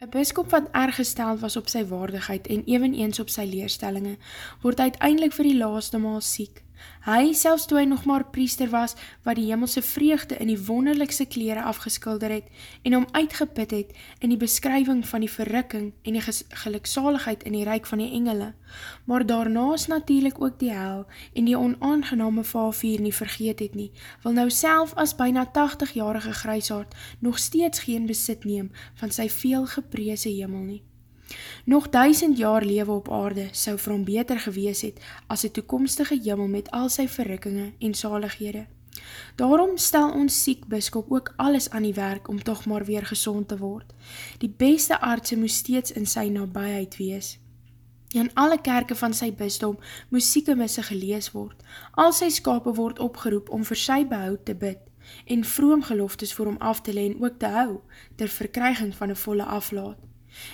Een biskop wat erg gesteld was op sy waardigheid en eveneens op sy leerstellinge, word uiteindelik vir die laaste maal siek. Hy, selfs toe hy nog maar priester was, wat die hemelse vreugde in die wonderlikse kleren afgeskilder het en om uitgeput het in die beskrywing van die verrukking en die geluksaligheid in die reik van die engele, maar daarnaas natuurlijk ook die hel en die onaangename valvier nie vergeet het nie, wil nou self as byna 80-jarige grijsaard nog steeds geen besit neem van sy veel gepreese hemel nie. Nog duisend jaar lewe op aarde sou vir hom beter gewees het as die toekomstige jimmel met al sy verrukkinge en zalighede. Daarom stel ons siek biskop ook alles aan die werk om toch maar weer gezond te word. Die beste aardse moes steeds in sy nabijheid wees. In alle kerke van sy bisdom moes sieke misse gelees word. Al sy skape word opgeroep om vir sy behoud te bid en vroom geloftes vir hom af te leen ook te hou ter verkryging van een volle aflaat.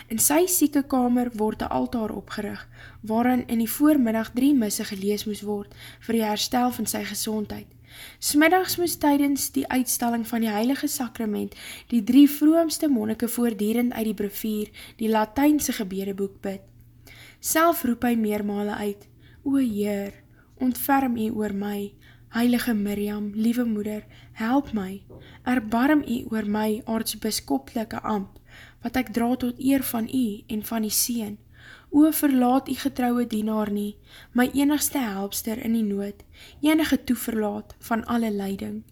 In sy sieke kamer word een altaar opgerig, waarin in die voormiddag drie misse gelees moes word vir die herstel van sy gezondheid. Smiddags moes tydens die uitstalling van die heilige sakrament die drie vroomste monnike voordierend uit die brevier die Latijnse gebedeboek bid. Self roep hy meermale uit, O Heer, ontferm u oor my, Heilige Miriam, liewe moeder, help my, erbarm u oor my aardsbiskoplike amp, wat ek dra tot eer van u en van die Seen. O, verlaat u getrouwe dienaar nie, my enigste helpster in die nood, enige toeverlaat van alle leiding.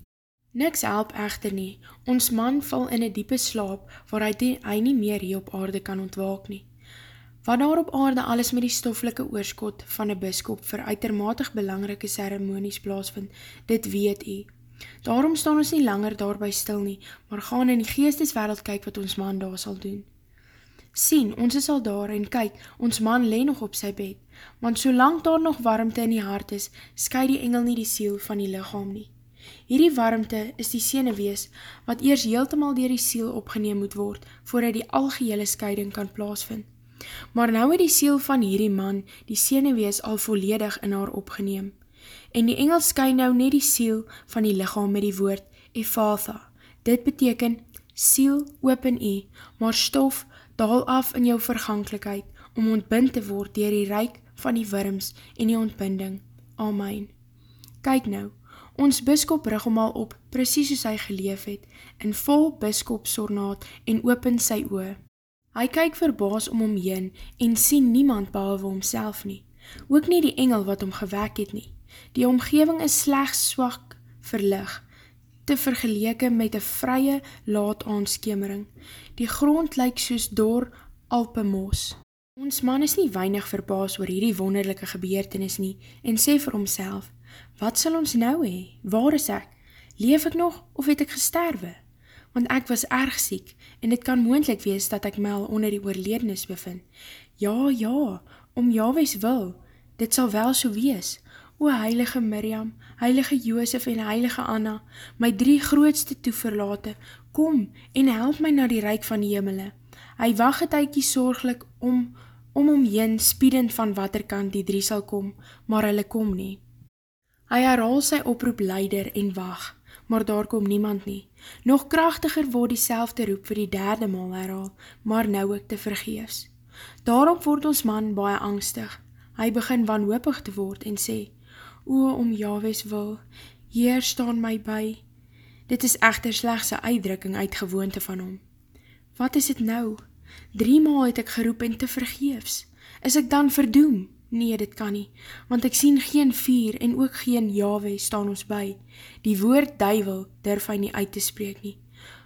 Niks help echter nie, ons man val in een diepe slaap, waar hy, die, hy nie meer hier op aarde kan ontwaak nie. Wat daar op aarde alles met die stoffelike oorskot van een biskop vir uitermatig belangrike ceremonies plaasvind, dit weet u. Daarom staan ons nie langer daarby stil nie, maar gaan in die geesteswereld kyk wat ons man daar sal doen. Sien, ons is al daar en kyk, ons man leen nog op sy bed, want solang daar nog warmte in die hart is, sky die engel nie die siel van die lichaam nie. Hierdie warmte is die senewees, wat eers heeltemaal dier die siel opgeneem moet word, voordat die algehele scheiding kan plaasvind. Maar nou het die siel van hierdie man die senewees al volledig in haar opgeneem en die engel skyn nou net die siel van die lichaam met die woord Ephatha. Dit beteken, siel open u, maar stof daal af in jou verganklikheid, om ontbind te word dier die reik van die worms en die ontbinding. Amen. Kyk nou, ons biskop rig om al op, precies soos hy geleef het, in vol biskopsornaat en open sy oor. Hy kyk verbaas om hom heen en sien niemand behalwe homself nie, ook nie die engel wat hom gewek het nie. Die omgeving is slechts swak verlig, te vergeleke met een vrye laat aanskemering. Die grond lyk soos door alpemos. Ons man is nie weinig verbaas oor hierdie wonderlijke gebeurtenis nie en sê vir homself, wat sal ons nou hee? Waar is ek? Leef ek nog of het ek gesterwe? Want ek was erg siek en dit kan moendlik wees dat ek my al onder die oorledenis bevind. Ja, ja, om Jahwes wil, dit sal wel so wees, O heilige Miriam, heilige Joosef en heilige Anna, my drie grootste toeverlate, kom en help my na die reik van die hemele. Hy wacht het eikie sorglik om, om omheen spiedend van waterkant die drie sal kom, maar hulle kom nie. Hy herhaal sy oproep leider en wacht, maar daar kom niemand nie. Nog krachtiger word die selfde roep vir die derde maal herhaal, maar nou ook te vergeefs. Daarom word ons man baie angstig. Hy begin wanhoopig te word en sê, O, om Jahwes wil, Heer staan my by. Dit is echter slechts een uitdrukking uit gewoonte van hom. Wat is het nou? Drie maal het ek geroep en te vergeefs. Is ek dan verdoem? Nee, dit kan nie, want ek sien geen vier en ook geen Jahwe staan ons by. Die woord duivel durf hy nie uit te spreek nie.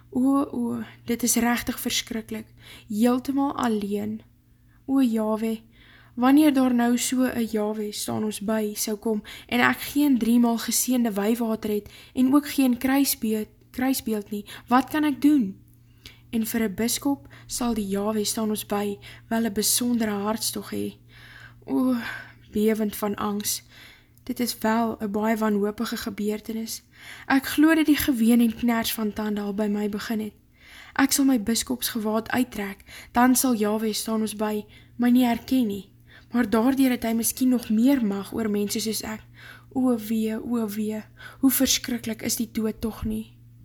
O, o, dit is rechtig verskrikkelijk, heeltemaal alleen. O, Jahwe, wanneer daar nou so een Yahweh staan ons by sou kom en ek geen driemaal geseende weiwater het en ook geen kruisbeeld, kruisbeeld nie, wat kan ek doen? En vir een biskop sal die Yahweh staan ons by wel een besondere hartstog hee. O, bevend van angst, dit is wel een baie wanhopige gebeurtenis. Ek glo dat die geween en kners van tande al by my begin het. Ek sal my biskopsgewaad uittrek, dan sal Yahweh staan ons by, my nie herken nie maar daardier het hy miskien nog meer mag oor mense soos ek. O wee, o wee, hoe verskrikkelijk is die dood toch nie?